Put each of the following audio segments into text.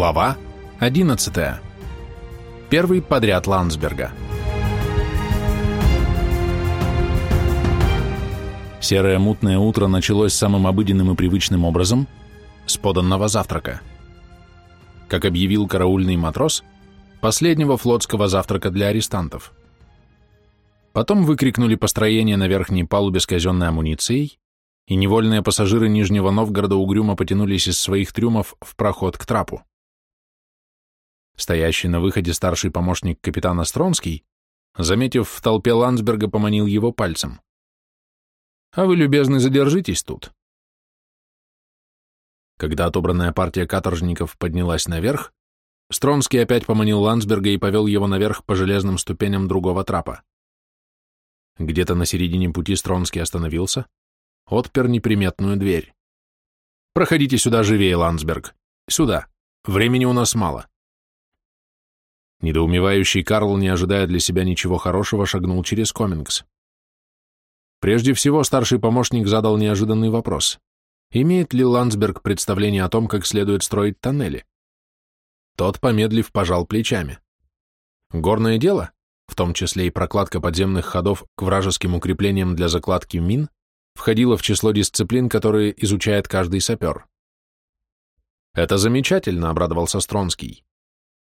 Глава 11. Первый подряд Ландсберга. Серое мутное утро началось самым обыденным и привычным образом с поданного завтрака. Как объявил караульный матрос, последнего флотского завтрака для арестантов. Потом выкрикнули построение на верхней палубе с казенной амуницией, и невольные пассажиры Нижнего Новгорода угрюмо потянулись из своих трюмов в проход к трапу. Стоящий на выходе старший помощник капитана Стронский, заметив в толпе Ландсберга, поманил его пальцем. «А вы, любезный, задержитесь тут». Когда отобранная партия каторжников поднялась наверх, Стронский опять поманил Ландсберга и повел его наверх по железным ступеням другого трапа. Где-то на середине пути Стронский остановился, отпер неприметную дверь. «Проходите сюда живее, Ландсберг. Сюда. Времени у нас мало». Недоумевающий Карл, не ожидая для себя ничего хорошего, шагнул через Комингс. Прежде всего, старший помощник задал неожиданный вопрос. Имеет ли Ландсберг представление о том, как следует строить тоннели? Тот, помедлив, пожал плечами. Горное дело, в том числе и прокладка подземных ходов к вражеским укреплениям для закладки мин, входило в число дисциплин, которые изучает каждый сапер. «Это замечательно», — обрадовался Стронский.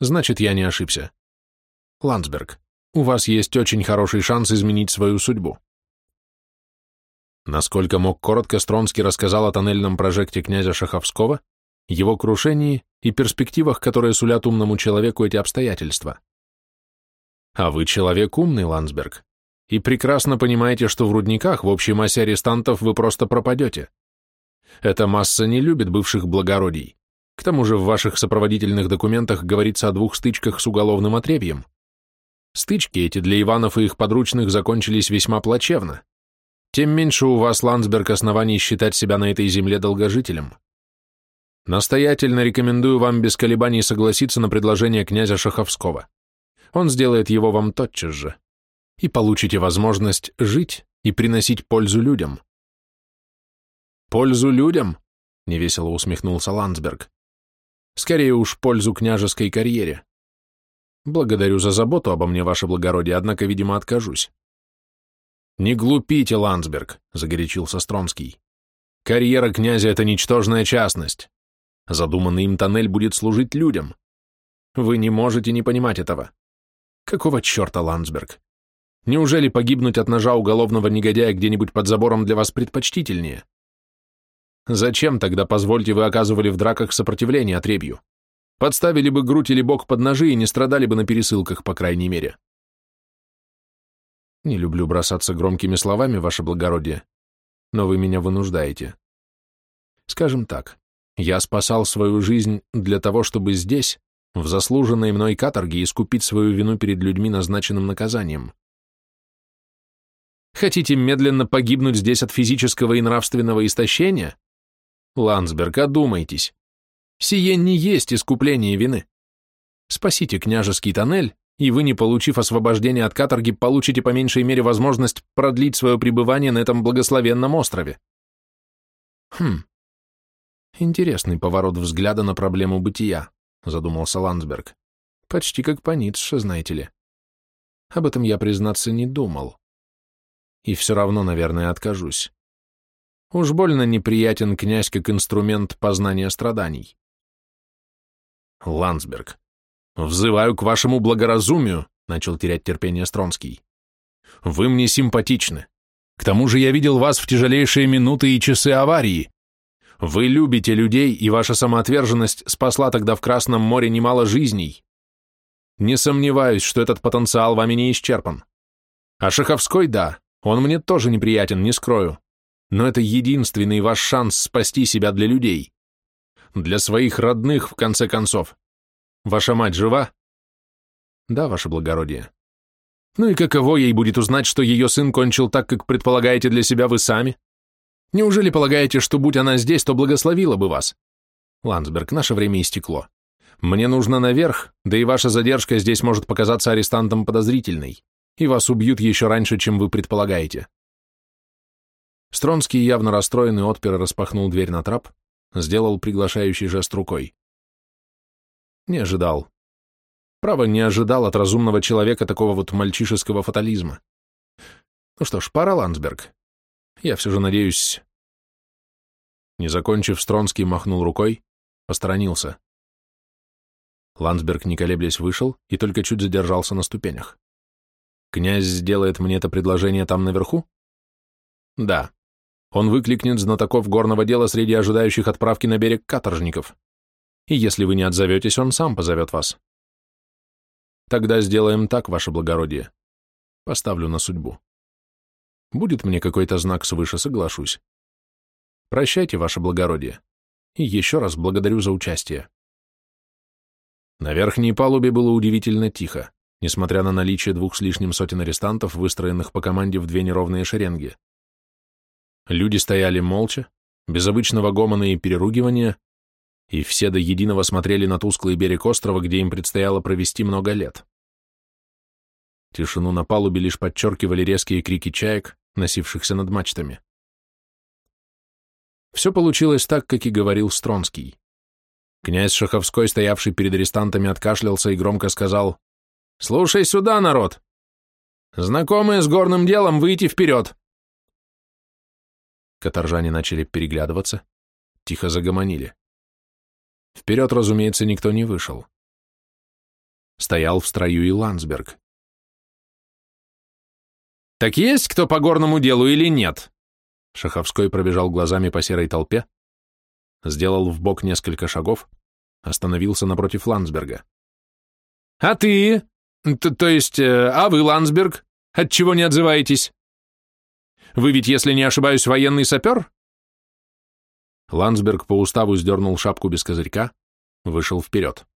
«Значит, я не ошибся. Ландсберг, у вас есть очень хороший шанс изменить свою судьбу». Насколько мог коротко, Стронский рассказал о тоннельном прожекте князя Шаховского, его крушении и перспективах, которые сулят умному человеку эти обстоятельства. А вы человек умный, Ландсберг и прекрасно понимаете, что в рудниках в общей массе арестантов вы просто пропадете. Эта масса не любит бывших благородий. К тому же в ваших сопроводительных документах говорится о двух стычках с уголовным отребьем. Стычки эти для Иванов и их подручных закончились весьма плачевно. Тем меньше у вас, Ландсберг, оснований считать себя на этой земле долгожителем. Настоятельно рекомендую вам без колебаний согласиться на предложение князя Шаховского. Он сделает его вам тотчас же и получите возможность жить и приносить пользу людям. «Пользу людям?» — невесело усмехнулся Ландсберг. «Скорее уж пользу княжеской карьере. Благодарю за заботу обо мне, ваше благородие, однако, видимо, откажусь». «Не глупите, Ландсберг», — загорячился Стронский. «Карьера князя — это ничтожная частность. Задуманный им тоннель будет служить людям. Вы не можете не понимать этого. Какого черта, Ландсберг? Неужели погибнуть от ножа уголовного негодяя где-нибудь под забором для вас предпочтительнее? Зачем тогда, позвольте, вы оказывали в драках сопротивление отребью? Подставили бы грудь или бок под ножи и не страдали бы на пересылках, по крайней мере. Не люблю бросаться громкими словами, ваше благородие, но вы меня вынуждаете. Скажем так, я спасал свою жизнь для того, чтобы здесь, в заслуженной мной каторге, искупить свою вину перед людьми, назначенным наказанием. Хотите медленно погибнуть здесь от физического и нравственного истощения? Ландсберг, одумайтесь. Сие не есть искупление вины. Спасите княжеский тоннель, и вы, не получив освобождения от каторги, получите по меньшей мере возможность продлить свое пребывание на этом благословенном острове. Хм. Интересный поворот взгляда на проблему бытия, задумался Ландсберг. Почти как по Ницше, знаете ли. Об этом я, признаться, не думал и все равно, наверное, откажусь. Уж больно неприятен князь как инструмент познания страданий. Ландсберг, взываю к вашему благоразумию, начал терять терпение Стронский. Вы мне симпатичны. К тому же я видел вас в тяжелейшие минуты и часы аварии. Вы любите людей, и ваша самоотверженность спасла тогда в Красном море немало жизней. Не сомневаюсь, что этот потенциал вами не исчерпан. А Шаховской, да, он мне тоже неприятен, не скрою. Но это единственный ваш шанс спасти себя для людей. Для своих родных, в конце концов. Ваша мать жива? Да, ваше благородие. Ну и каково ей будет узнать, что ее сын кончил так, как предполагаете для себя вы сами? Неужели полагаете, что будь она здесь, то благословила бы вас? Ландсберг, наше время истекло. Мне нужно наверх, да и ваша задержка здесь может показаться арестантом подозрительной и вас убьют еще раньше, чем вы предполагаете. Стронский, явно расстроенный, отпер распахнул дверь на трап, сделал приглашающий жест рукой. Не ожидал. Право, не ожидал от разумного человека такого вот мальчишеского фатализма. Ну что ж, пора, Ландсберг. Я все же надеюсь... Не закончив, Стронский махнул рукой, посторонился. Ландсберг, не колеблясь, вышел и только чуть задержался на ступенях. Князь сделает мне это предложение там наверху? Да. Он выкликнет знатоков горного дела среди ожидающих отправки на берег каторжников. И если вы не отзоветесь, он сам позовет вас. Тогда сделаем так, ваше благородие. Поставлю на судьбу. Будет мне какой-то знак свыше, соглашусь. Прощайте, ваше благородие. И еще раз благодарю за участие. На верхней палубе было удивительно тихо несмотря на наличие двух с лишним сотен арестантов, выстроенных по команде в две неровные шеренги. Люди стояли молча, без обычного гомона и переругивания, и все до единого смотрели на тусклый берег острова, где им предстояло провести много лет. Тишину на палубе лишь подчеркивали резкие крики чаек, носившихся над мачтами. Все получилось так, как и говорил Стронский. Князь Шаховской, стоявший перед арестантами, откашлялся и громко сказал Слушай сюда, народ. Знакомые с горным делом, выйти вперед. Каторжане начали переглядываться, тихо загомонили. Вперед, разумеется, никто не вышел. Стоял в строю и Ландсберг. «Так есть кто по горному делу или нет?» Шаховской пробежал глазами по серой толпе, сделал в бок несколько шагов, остановился напротив Ландсберга. «А ты?» То, то есть, э, а вы, Ландсберг, отчего не отзываетесь? Вы ведь, если не ошибаюсь, военный сапер? Ландсберг по уставу сдернул шапку без козырька, вышел вперед.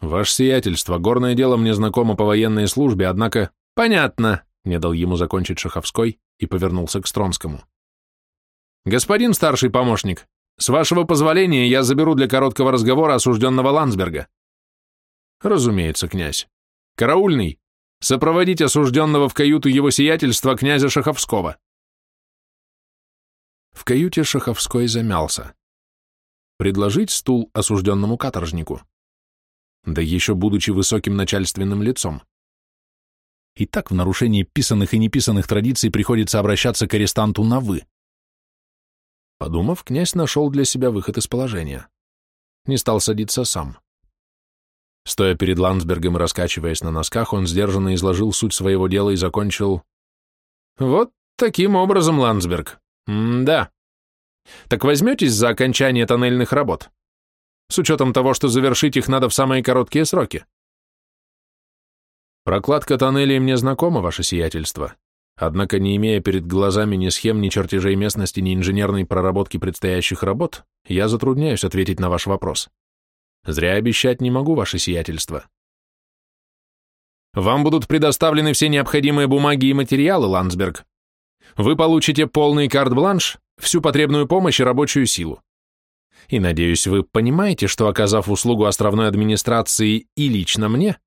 Ваше сиятельство, горное дело мне знакомо по военной службе, однако... Понятно, не дал ему закончить Шаховской и повернулся к Стронскому. Господин старший помощник, с вашего позволения я заберу для короткого разговора осужденного Ландсберга. Разумеется, князь. Караульный, сопроводить осужденного в каюту его сиятельства князя Шаховского. В каюте Шаховской замялся. Предложить стул осужденному каторжнику. Да еще будучи высоким начальственным лицом. И так в нарушении писанных и неписанных традиций приходится обращаться к арестанту на «вы». Подумав, князь нашел для себя выход из положения. Не стал садиться сам. Стоя перед Ландсбергом и раскачиваясь на носках, он сдержанно изложил суть своего дела и закончил. «Вот таким образом, Ландсберг. М-да. Так возьметесь за окончание тоннельных работ? С учетом того, что завершить их надо в самые короткие сроки». «Прокладка тоннелей мне знакома, ваше сиятельство. Однако, не имея перед глазами ни схем, ни чертежей местности, ни инженерной проработки предстоящих работ, я затрудняюсь ответить на ваш вопрос». Зря обещать не могу, ваше сиятельство. Вам будут предоставлены все необходимые бумаги и материалы, Ландсберг. Вы получите полный карт-бланш, всю потребную помощь и рабочую силу. И, надеюсь, вы понимаете, что, оказав услугу островной администрации и лично мне,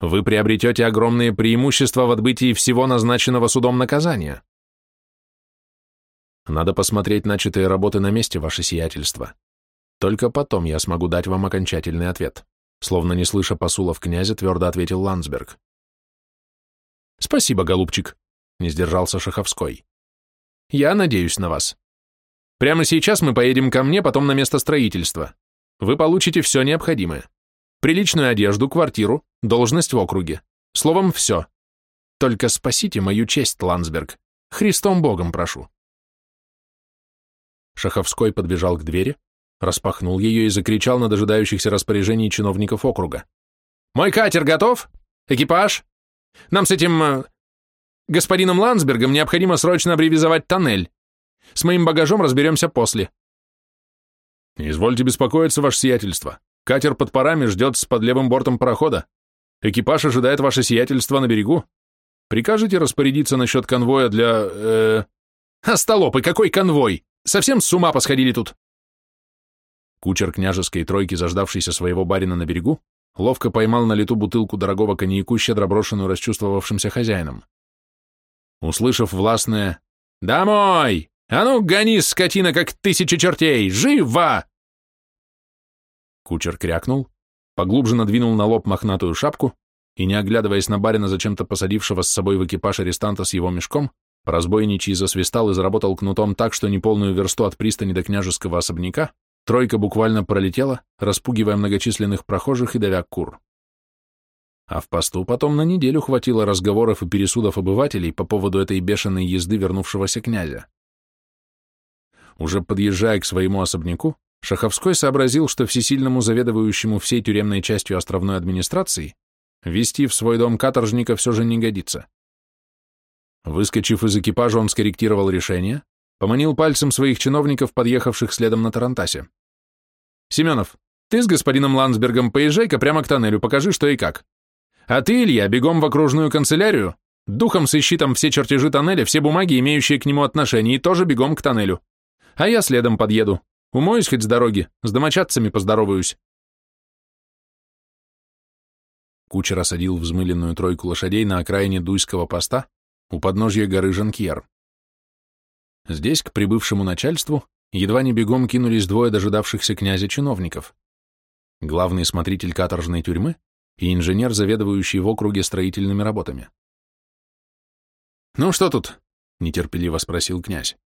вы приобретете огромные преимущества в отбытии всего назначенного судом наказания. Надо посмотреть начатые работы на месте, ваше сиятельство. Только потом я смогу дать вам окончательный ответ. Словно не слыша посулов князя, твердо ответил Ландсберг. Спасибо, голубчик, не сдержался Шаховской. Я надеюсь на вас. Прямо сейчас мы поедем ко мне, потом на место строительства. Вы получите все необходимое. Приличную одежду, квартиру, должность в округе. Словом, все. Только спасите мою честь, Ландсберг. Христом Богом прошу. Шаховской подбежал к двери, распахнул ее и закричал на дожидающихся распоряжений чиновников округа. «Мой катер готов? Экипаж? Нам с этим... Э, господином Ландсбергом необходимо срочно абревизовать тоннель. С моим багажом разберемся после». «Извольте беспокоиться, ваше сиятельство. Катер под парами ждет с под левым бортом парохода. Экипаж ожидает ваше сиятельство на берегу. Прикажете распорядиться насчет конвоя для... э «Остолопы, какой конвой? Совсем с ума посходили тут!» Кучер княжеской тройки, заждавшийся своего барина на берегу, ловко поймал на лету бутылку дорогого коньяку, щедро брошенную расчувствовавшимся хозяином. Услышав властное «Домой! А ну, гони, скотина, как тысяча чертей! Живо!» Кучер крякнул, поглубже надвинул на лоб мохнатую шапку и, не оглядываясь на барина, зачем-то посадившего с собой в экипаж арестанта с его мешком, разбойничий засвистал и заработал кнутом так, что неполную версту от пристани до княжеского особняка тройка буквально пролетела, распугивая многочисленных прохожих и давя кур. А в посту потом на неделю хватило разговоров и пересудов обывателей по поводу этой бешеной езды вернувшегося князя. Уже подъезжая к своему особняку, Шаховской сообразил, что всесильному заведующему всей тюремной частью островной администрации вести в свой дом каторжника все же не годится. Выскочив из экипажа, он скорректировал решение, поманил пальцем своих чиновников, подъехавших следом на Тарантасе. «Семенов, ты с господином Ландсбергом поезжай-ка прямо к тоннелю, покажи, что и как. А ты, Илья, бегом в окружную канцелярию, духом сыщи там все чертежи тоннеля, все бумаги, имеющие к нему отношение, и тоже бегом к тоннелю. А я следом подъеду. Умоюсь хоть с дороги, с домочадцами поздороваюсь. Кучер осадил взмыленную тройку лошадей на окраине Дуйского поста у подножья горы Жанкьер. Здесь, к прибывшему начальству, едва не бегом кинулись двое дожидавшихся князя чиновников. Главный смотритель каторжной тюрьмы и инженер, заведующий в округе строительными работами. «Ну что тут?» — нетерпеливо спросил князь.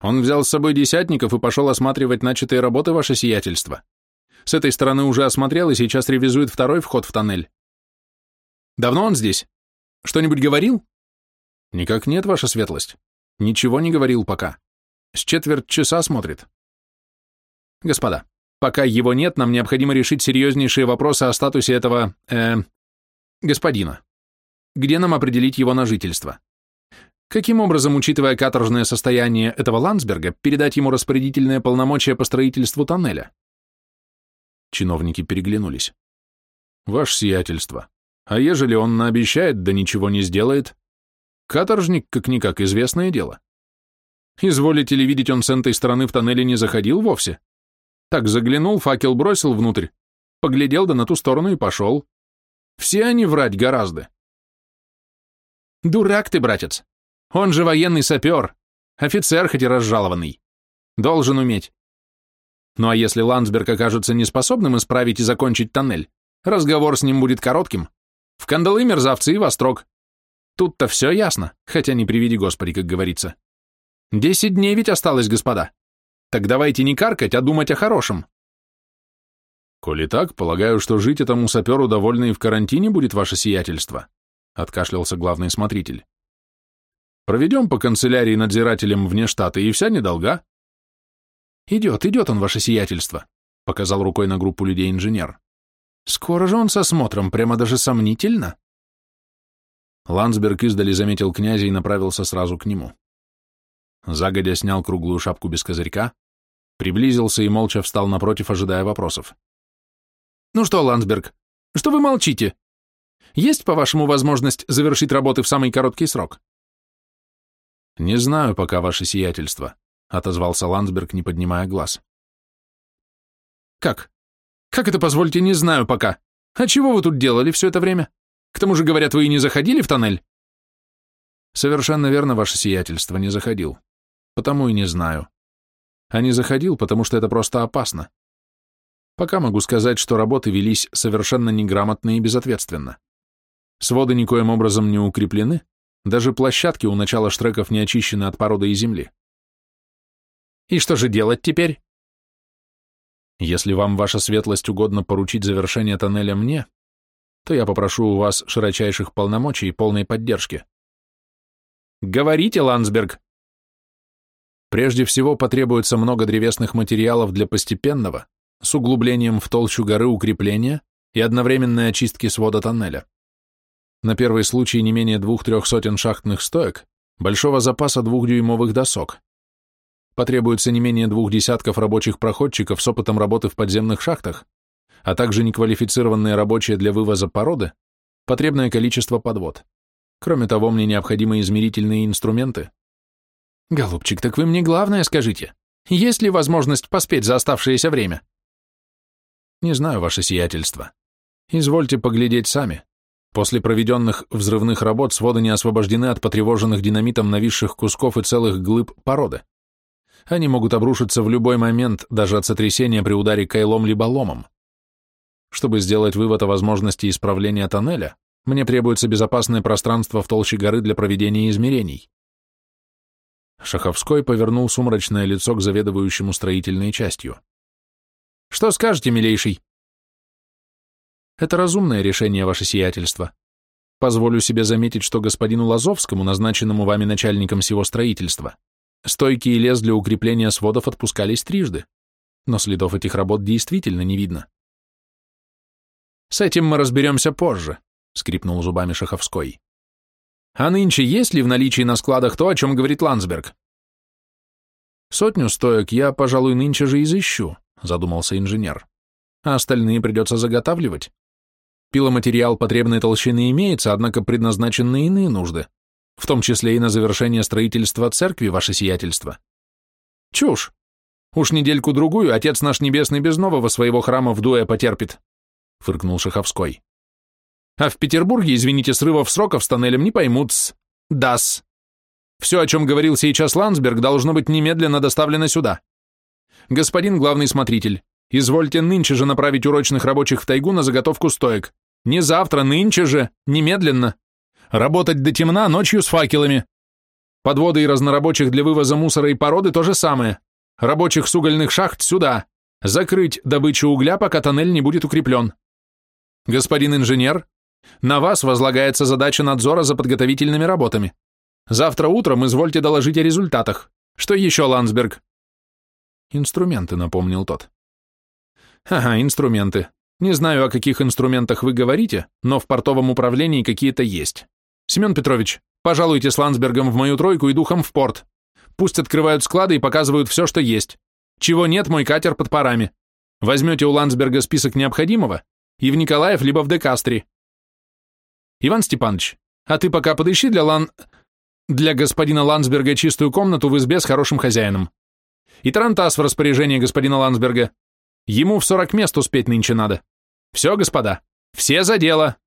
Он взял с собой десятников и пошел осматривать начатые работы, ваше сиятельство. С этой стороны уже осмотрел и сейчас ревизует второй вход в тоннель. Давно он здесь? Что-нибудь говорил? Никак нет, ваша светлость. Ничего не говорил пока. С четверть часа смотрит. Господа, пока его нет, нам необходимо решить серьезнейшие вопросы о статусе этого, э, господина. Где нам определить его на жительство? Каким образом, учитывая каторжное состояние этого Ландсберга, передать ему распорядительные полномочия по строительству тоннеля? Чиновники переглянулись. Ваше сиятельство, а ежели он наобещает, да ничего не сделает? Каторжник, как-никак, известное дело. Изволите ли видеть, он с этой стороны в тоннеле не заходил вовсе? Так заглянул, факел бросил внутрь, поглядел да на ту сторону и пошел. Все они врать гораздо. Дурак ты, братец, он же военный сапер, офицер хоть и разжалованный. Должен уметь. Ну а если Ландсберг окажется неспособным исправить и закончить тоннель, разговор с ним будет коротким. В кандалы мерзавцы и вострок. Тут-то все ясно, хотя не приведи Господи, как говорится. Десять дней ведь осталось, господа. Так давайте не каркать, а думать о хорошем. Коли так, полагаю, что жить этому саперу довольно и в карантине будет ваше сиятельство, откашлялся главный смотритель. Проведем по канцелярии надзирателем вне штата, и вся недолга. Идет, идет он, ваше сиятельство, показал рукой на группу людей инженер. Скоро же он со смотром, прямо даже сомнительно. Ландсберг издали заметил князя и направился сразу к нему. Загодя снял круглую шапку без козырька, приблизился и молча встал напротив, ожидая вопросов. «Ну что, Ландсберг, что вы молчите? Есть, по-вашему, возможность завершить работы в самый короткий срок?» «Не знаю пока, ваше сиятельство», — отозвался Ландсберг, не поднимая глаз. «Как? Как это, позвольте, не знаю пока? А чего вы тут делали все это время? К тому же, говорят, вы и не заходили в тоннель?» «Совершенно верно, ваше сиятельство, не заходил. Потому и не знаю. А не заходил, потому что это просто опасно. Пока могу сказать, что работы велись совершенно неграмотно и безответственно. Своды никоим образом не укреплены, даже площадки у начала штреков не очищены от породы и земли. И что же делать теперь? Если вам, ваша светлость, угодно поручить завершение тоннеля мне, то я попрошу у вас широчайших полномочий и полной поддержки. Говорите, Ландсберг. Прежде всего потребуется много древесных материалов для постепенного, с углублением в толщу горы укрепления и одновременной очистки свода тоннеля. На первый случай не менее двух-трех сотен шахтных стоек, большого запаса двухдюймовых досок. Потребуется не менее двух десятков рабочих проходчиков с опытом работы в подземных шахтах, а также неквалифицированные рабочие для вывоза породы, потребное количество подвод. Кроме того, мне необходимы измерительные инструменты. Голубчик, так вы мне главное скажите. Есть ли возможность поспеть за оставшееся время? Не знаю, ваше сиятельство. Извольте поглядеть сами. После проведенных взрывных работ своды не освобождены от потревоженных динамитом нависших кусков и целых глыб породы. Они могут обрушиться в любой момент, даже от сотрясения при ударе кайлом либо ломом. Чтобы сделать вывод о возможности исправления тоннеля, мне требуется безопасное пространство в толще горы для проведения измерений. Шаховской повернул сумрачное лицо к заведующему строительной частью. «Что скажете, милейший?» «Это разумное решение, ваше сиятельство. Позволю себе заметить, что господину Лазовскому, назначенному вами начальником всего строительства, стойки и лес для укрепления сводов отпускались трижды, но следов этих работ действительно не видно». «С этим мы разберемся позже», — скрипнул зубами Шаховской. А нынче есть ли в наличии на складах то, о чем говорит Ландсберг? Сотню стоек я, пожалуй, нынче же изыщу, задумался инженер. А остальные придется заготавливать. Пиломатериал потребной толщины имеется, однако предназначен на иные нужды, в том числе и на завершение строительства церкви, ваше сиятельство. Чушь. Уж недельку-другую отец наш небесный без нового своего храма в дуэ потерпит, фыркнул Шаховской. А в Петербурге, извините, срывов сроков с тоннелем не поймут-с. Дас. Все, о чем говорил сейчас Ландсберг, должно быть немедленно доставлено сюда. Господин главный смотритель, извольте нынче же направить урочных рабочих в тайгу на заготовку стоек. Не завтра, нынче же, немедленно. Работать до темна, ночью с факелами. Подводы и разнорабочих для вывоза мусора и породы то же самое. Рабочих с угольных шахт сюда. Закрыть добычу угля, пока тоннель не будет укреплен. Господин инженер, на вас возлагается задача надзора за подготовительными работами. Завтра утром извольте доложить о результатах. Что еще, Ландсберг?» «Инструменты», — напомнил тот. «Ага, инструменты. Не знаю, о каких инструментах вы говорите, но в портовом управлении какие-то есть. Семен Петрович, пожалуйте с Ландсбергом в мою тройку и духом в порт. Пусть открывают склады и показывают все, что есть. Чего нет, мой катер под парами. Возьмете у Ландсберга список необходимого, и в Николаев либо в Декастре. Иван Степанович, а ты пока подыщи для Лан... для господина Ландсберга чистую комнату в избе с хорошим хозяином. И тарантас в распоряжении господина Ландсберга. Ему в сорок мест успеть нынче надо. Все, господа, все за дело!»